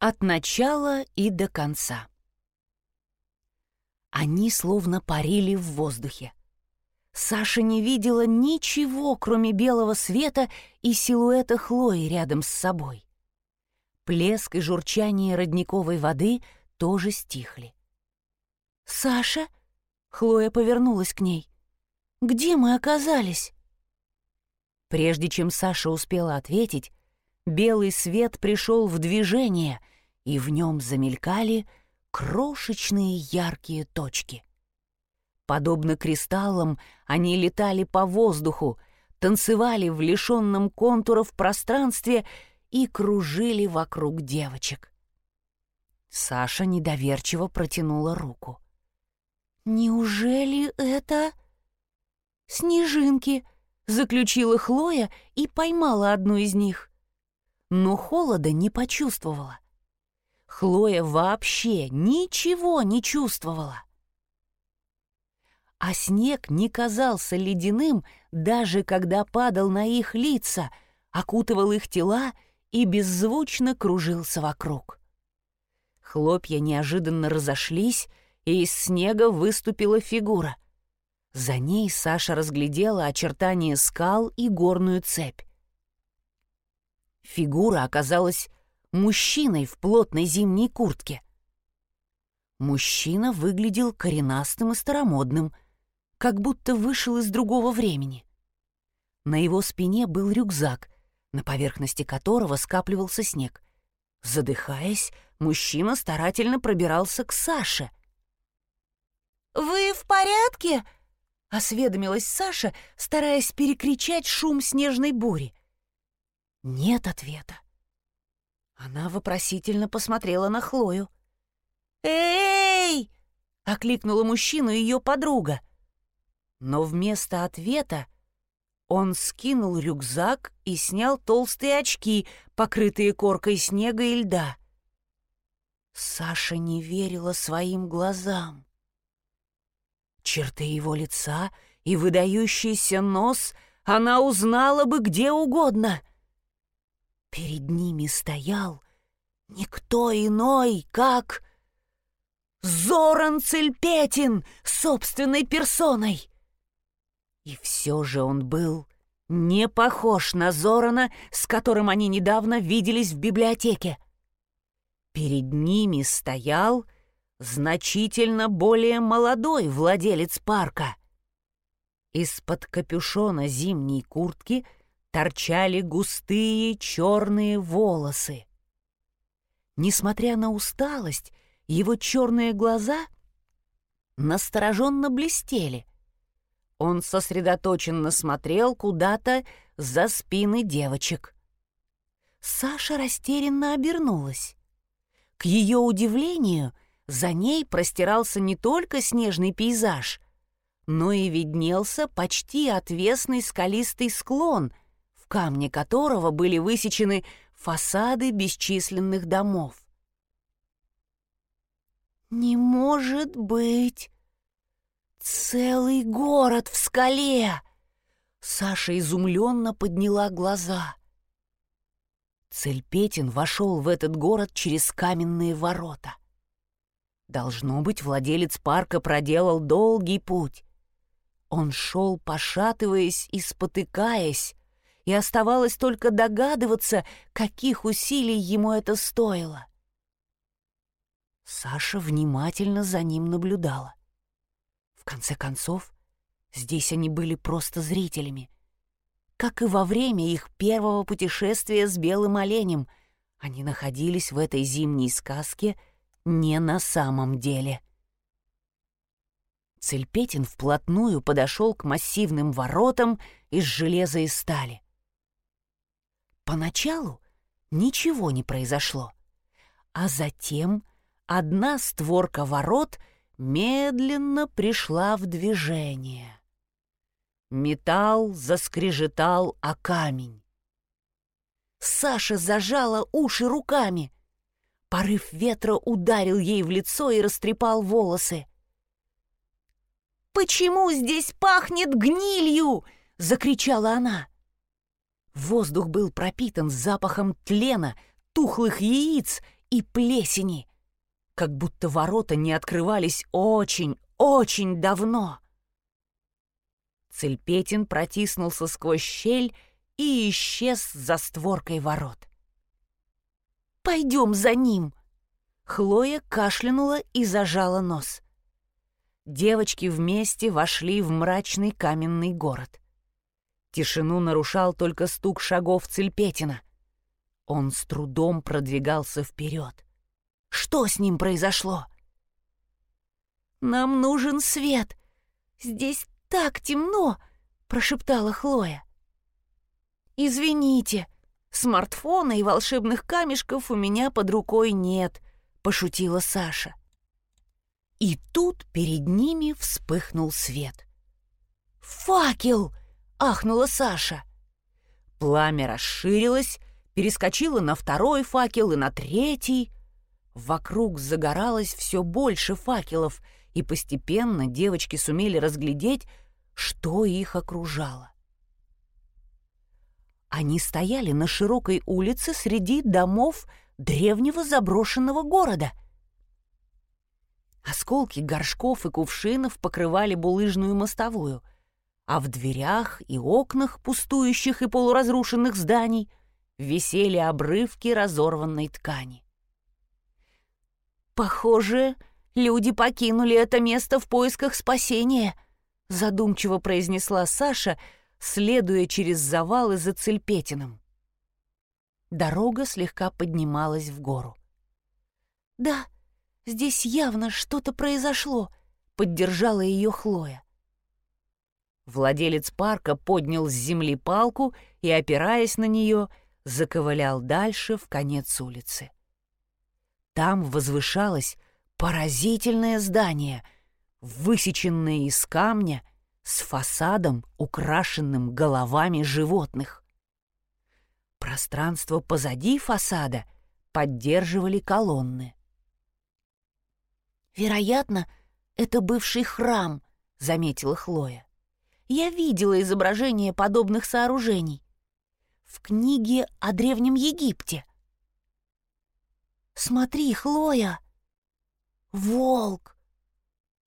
От начала и до конца. Они словно парили в воздухе. Саша не видела ничего, кроме белого света и силуэта Хлои рядом с собой. Плеск и журчание родниковой воды тоже стихли. «Саша?» — Хлоя повернулась к ней. «Где мы оказались?» Прежде чем Саша успела ответить, белый свет пришел в движение, и в нем замелькали крошечные яркие точки. Подобно кристаллам, они летали по воздуху, танцевали в лишенном контуров пространстве и кружили вокруг девочек. Саша недоверчиво протянула руку. «Неужели это...» «Снежинки», — заключила Хлоя и поймала одну из них. Но холода не почувствовала. Хлоя вообще ничего не чувствовала. А снег не казался ледяным, даже когда падал на их лица, окутывал их тела и беззвучно кружился вокруг. Хлопья неожиданно разошлись, и из снега выступила фигура. За ней Саша разглядела очертания скал и горную цепь. Фигура оказалась мужчиной в плотной зимней куртке. Мужчина выглядел коренастым и старомодным, как будто вышел из другого времени. На его спине был рюкзак, на поверхности которого скапливался снег. Задыхаясь, мужчина старательно пробирался к Саше. «Вы в порядке?» — осведомилась Саша, стараясь перекричать шум снежной бури. Нет ответа. Она вопросительно посмотрела на Хлою. «Эй!» — окликнула мужчину ее подруга. Но вместо ответа он скинул рюкзак и снял толстые очки, покрытые коркой снега и льда. Саша не верила своим глазам. Черты его лица и выдающийся нос она узнала бы где угодно. Перед ними стоял никто иной, как Зоран Цельпетин собственной персоной. И все же он был не похож на Зорана, с которым они недавно виделись в библиотеке. Перед ними стоял значительно более молодой владелец парка. Из-под капюшона зимней куртки — торчали густые черные волосы. Несмотря на усталость, его черные глаза настороженно блестели. Он сосредоточенно смотрел куда-то за спины девочек. Саша растерянно обернулась. К ее удивлению, за ней простирался не только снежный пейзаж, но и виднелся почти отвесный скалистый склон — камне которого были высечены фасады бесчисленных домов. «Не может быть! Целый город в скале!» Саша изумленно подняла глаза. Цельпетин вошел в этот город через каменные ворота. Должно быть, владелец парка проделал долгий путь. Он шел, пошатываясь и спотыкаясь, и оставалось только догадываться, каких усилий ему это стоило. Саша внимательно за ним наблюдала. В конце концов, здесь они были просто зрителями. Как и во время их первого путешествия с белым оленем, они находились в этой зимней сказке не на самом деле. Цельпетин вплотную подошел к массивным воротам из железа и стали. Поначалу ничего не произошло, а затем одна створка ворот медленно пришла в движение. Металл заскрежетал о камень. Саша зажала уши руками. Порыв ветра ударил ей в лицо и растрепал волосы. «Почему здесь пахнет гнилью?» — закричала она. Воздух был пропитан запахом тлена, тухлых яиц и плесени, как будто ворота не открывались очень-очень давно. Цельпетин протиснулся сквозь щель и исчез за створкой ворот. «Пойдем за ним!» Хлоя кашлянула и зажала нос. Девочки вместе вошли в мрачный каменный город. Тишину нарушал только стук шагов Цельпетина. Он с трудом продвигался вперед. Что с ним произошло? «Нам нужен свет. Здесь так темно!» — прошептала Хлоя. «Извините, смартфона и волшебных камешков у меня под рукой нет», — пошутила Саша. И тут перед ними вспыхнул свет. «Факел!» — ахнула Саша. Пламя расширилось, перескочило на второй факел и на третий. Вокруг загоралось все больше факелов, и постепенно девочки сумели разглядеть, что их окружало. Они стояли на широкой улице среди домов древнего заброшенного города. Осколки горшков и кувшинов покрывали булыжную мостовую, а в дверях и окнах пустующих и полуразрушенных зданий висели обрывки разорванной ткани. «Похоже, люди покинули это место в поисках спасения», задумчиво произнесла Саша, следуя через завалы за Цельпетиным. Дорога слегка поднималась в гору. «Да, здесь явно что-то произошло», — поддержала ее Хлоя. Владелец парка поднял с земли палку и, опираясь на нее, заковылял дальше в конец улицы. Там возвышалось поразительное здание, высеченное из камня с фасадом, украшенным головами животных. Пространство позади фасада поддерживали колонны. «Вероятно, это бывший храм», — заметила Хлоя. «Я видела изображение подобных сооружений в книге о Древнем Египте. «Смотри, Хлоя! Волк!»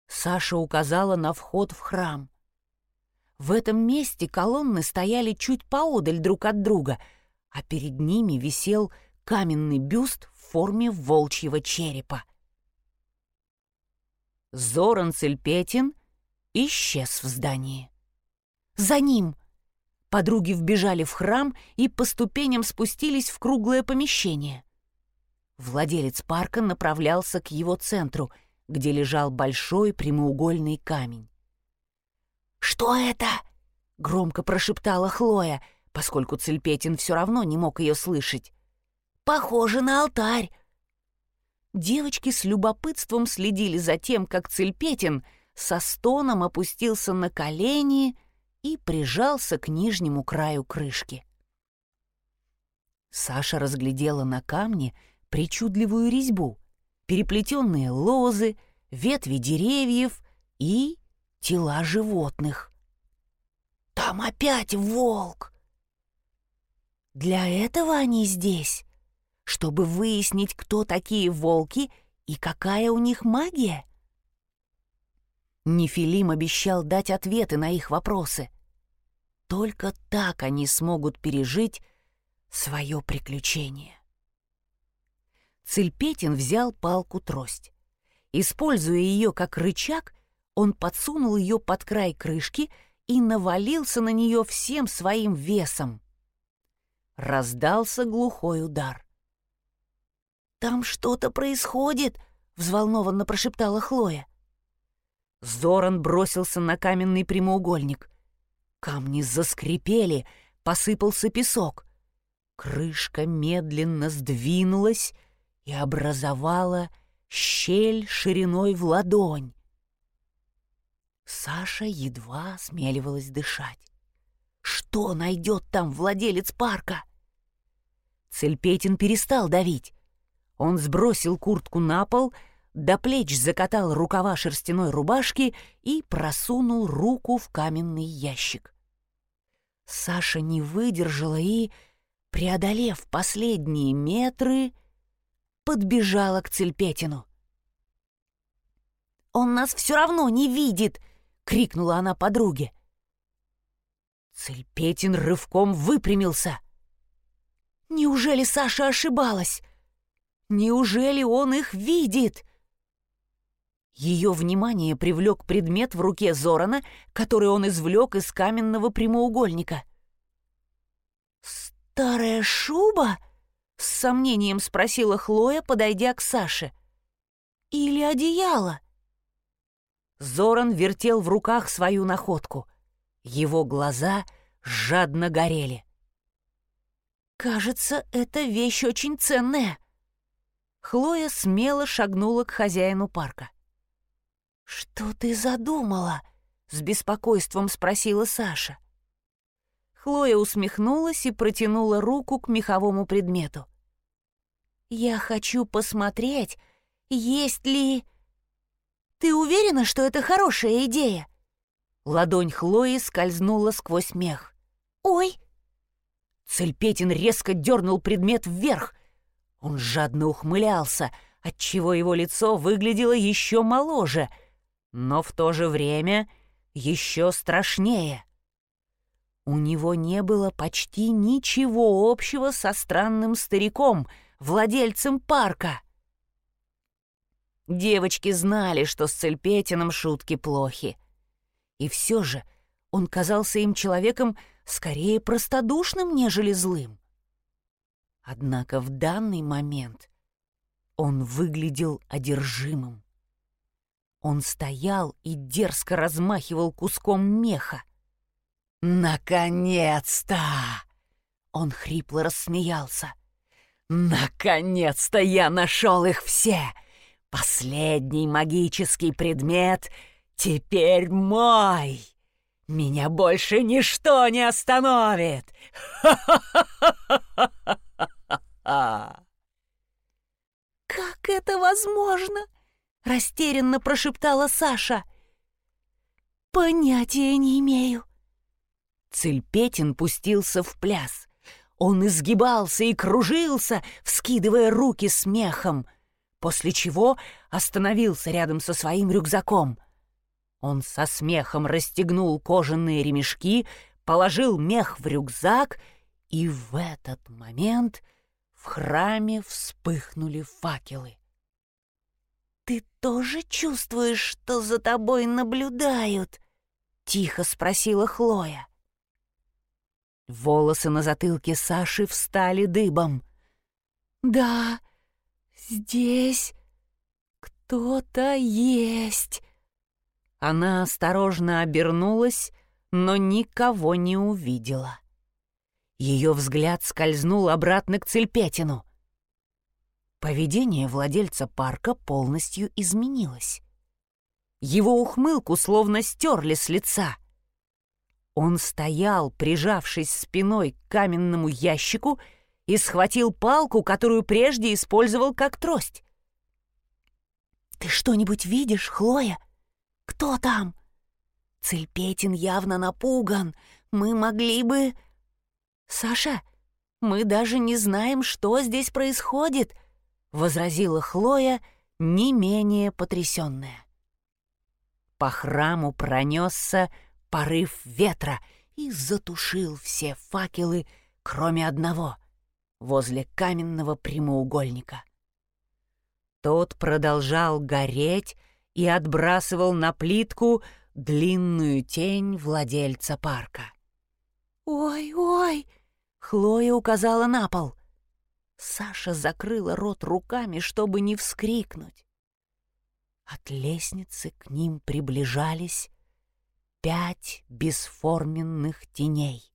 Саша указала на вход в храм. В этом месте колонны стояли чуть поодаль друг от друга, а перед ними висел каменный бюст в форме волчьего черепа. Зоран Цельпетин исчез в здании. «За ним!» Подруги вбежали в храм и по ступеням спустились в круглое помещение. Владелец парка направлялся к его центру, где лежал большой прямоугольный камень. «Что это?» — громко прошептала Хлоя, поскольку Цельпетин все равно не мог ее слышать. «Похоже на алтарь!» Девочки с любопытством следили за тем, как Цельпетин со стоном опустился на колени и прижался к нижнему краю крышки. Саша разглядела на камне причудливую резьбу, переплетенные лозы, ветви деревьев и тела животных. «Там опять волк!» «Для этого они здесь, чтобы выяснить, кто такие волки и какая у них магия?» Нефилим обещал дать ответы на их вопросы. Только так они смогут пережить свое приключение. Цельпетин взял палку-трость. Используя ее как рычаг, он подсунул ее под край крышки и навалился на нее всем своим весом. Раздался глухой удар. «Там что-то происходит!» — взволнованно прошептала Хлоя. Зоран бросился на каменный прямоугольник. Камни заскрипели, посыпался песок. Крышка медленно сдвинулась и образовала щель шириной в ладонь. Саша едва осмеливалась дышать. Что найдет там владелец парка? Цельпетин перестал давить. Он сбросил куртку на пол — до плеч закатал рукава шерстяной рубашки и просунул руку в каменный ящик. Саша не выдержала и, преодолев последние метры, подбежала к Цельпетину. «Он нас все равно не видит!» — крикнула она подруге. Цельпетин рывком выпрямился. Неужели Саша ошибалась? Неужели он их видит? Ее внимание привлек предмет в руке Зорана, который он извлек из каменного прямоугольника. «Старая шуба?» — с сомнением спросила Хлоя, подойдя к Саше. «Или одеяло?» Зоран вертел в руках свою находку. Его глаза жадно горели. «Кажется, эта вещь очень ценная». Хлоя смело шагнула к хозяину парка. «Что ты задумала?» — с беспокойством спросила Саша. Хлоя усмехнулась и протянула руку к меховому предмету. «Я хочу посмотреть, есть ли...» «Ты уверена, что это хорошая идея?» Ладонь Хлои скользнула сквозь мех. «Ой!» Цельпетин резко дернул предмет вверх. Он жадно ухмылялся, отчего его лицо выглядело еще моложе — но в то же время еще страшнее. У него не было почти ничего общего со странным стариком, владельцем парка. Девочки знали, что с Цельпетином шутки плохи. И все же он казался им человеком скорее простодушным, нежели злым. Однако в данный момент он выглядел одержимым. Он стоял и дерзко размахивал куском меха. «Наконец-то!» Он хрипло рассмеялся. «Наконец-то я нашел их все! Последний магический предмет теперь мой! Меня больше ничто не остановит! «Как это возможно?» — растерянно прошептала Саша. «Понятия не имею». Цельпетин пустился в пляс. Он изгибался и кружился, вскидывая руки смехом, после чего остановился рядом со своим рюкзаком. Он со смехом расстегнул кожаные ремешки, положил мех в рюкзак, и в этот момент в храме вспыхнули факелы. «Ты тоже чувствуешь, что за тобой наблюдают?» — тихо спросила Хлоя. Волосы на затылке Саши встали дыбом. «Да, здесь кто-то есть». Она осторожно обернулась, но никого не увидела. Ее взгляд скользнул обратно к Цельпетину. Поведение владельца парка полностью изменилось. Его ухмылку словно стерли с лица. Он стоял, прижавшись спиной к каменному ящику, и схватил палку, которую прежде использовал как трость. «Ты что-нибудь видишь, Хлоя? Кто там?» Цельпетин явно напуган. Мы могли бы... «Саша, мы даже не знаем, что здесь происходит», — возразила Хлоя, не менее потрясенная. По храму пронесся порыв ветра и затушил все факелы, кроме одного, возле каменного прямоугольника. Тот продолжал гореть и отбрасывал на плитку длинную тень владельца парка. «Ой-ой!» — Хлоя указала на пол. Саша закрыла рот руками, чтобы не вскрикнуть. От лестницы к ним приближались пять бесформенных теней.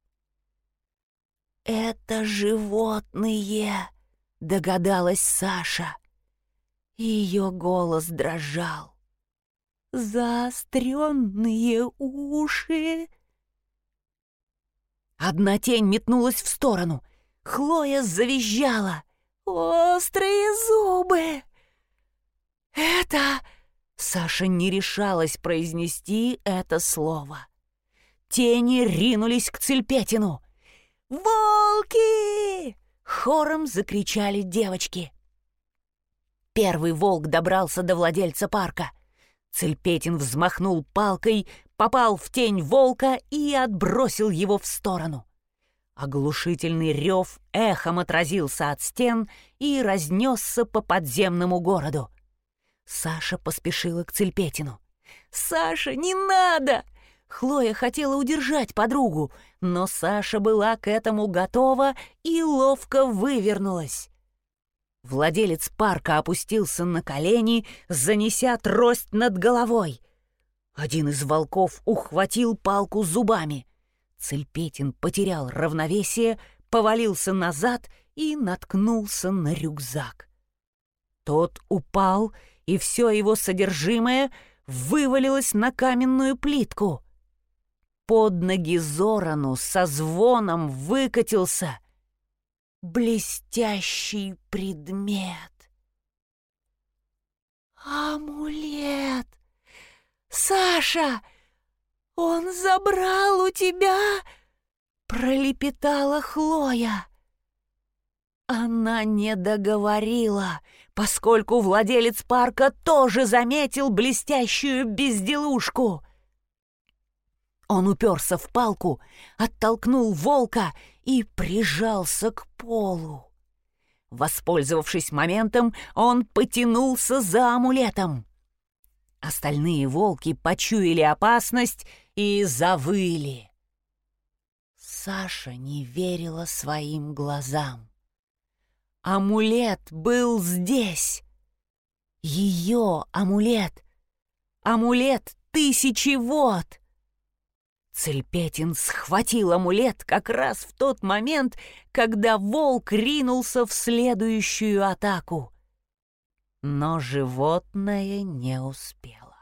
«Это животные!» — догадалась Саша. Ее голос дрожал. «Заостренные уши!» Одна тень метнулась в сторону — Хлоя завизжала. «Острые зубы!» «Это...» Саша не решалась произнести это слово. Тени ринулись к Цельпетину. «Волки!» — хором закричали девочки. Первый волк добрался до владельца парка. Цельпетин взмахнул палкой, попал в тень волка и отбросил его в сторону. Оглушительный рев эхом отразился от стен и разнесся по подземному городу. Саша поспешила к Цельпетину. «Саша, не надо!» Хлоя хотела удержать подругу, но Саша была к этому готова и ловко вывернулась. Владелец парка опустился на колени, занеся трость над головой. Один из волков ухватил палку зубами. Цельпетин потерял равновесие, повалился назад и наткнулся на рюкзак. Тот упал, и все его содержимое вывалилось на каменную плитку. Под ноги Зорану со звоном выкатился блестящий предмет. «Амулет! Саша, он забрал у тебя...» — пролепетала Хлоя. Она не договорила, поскольку владелец парка тоже заметил блестящую безделушку. Он уперся в палку, оттолкнул волка и прижался к полу. Воспользовавшись моментом, он потянулся за амулетом. Остальные волки почуяли опасность и завыли. Саша не верила своим глазам. Амулет был здесь. Ее амулет. Амулет тысячи вод. Цельпетин схватил амулет как раз в тот момент, когда волк ринулся в следующую атаку. Но животное не успело.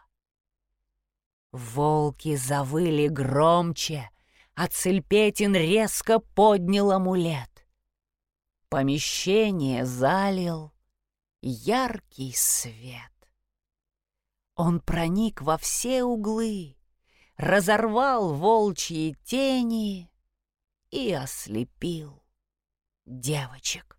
Волки завыли громче, а Цельпетин резко поднял амулет. Помещение залил яркий свет. Он проник во все углы, разорвал волчьи тени и ослепил девочек.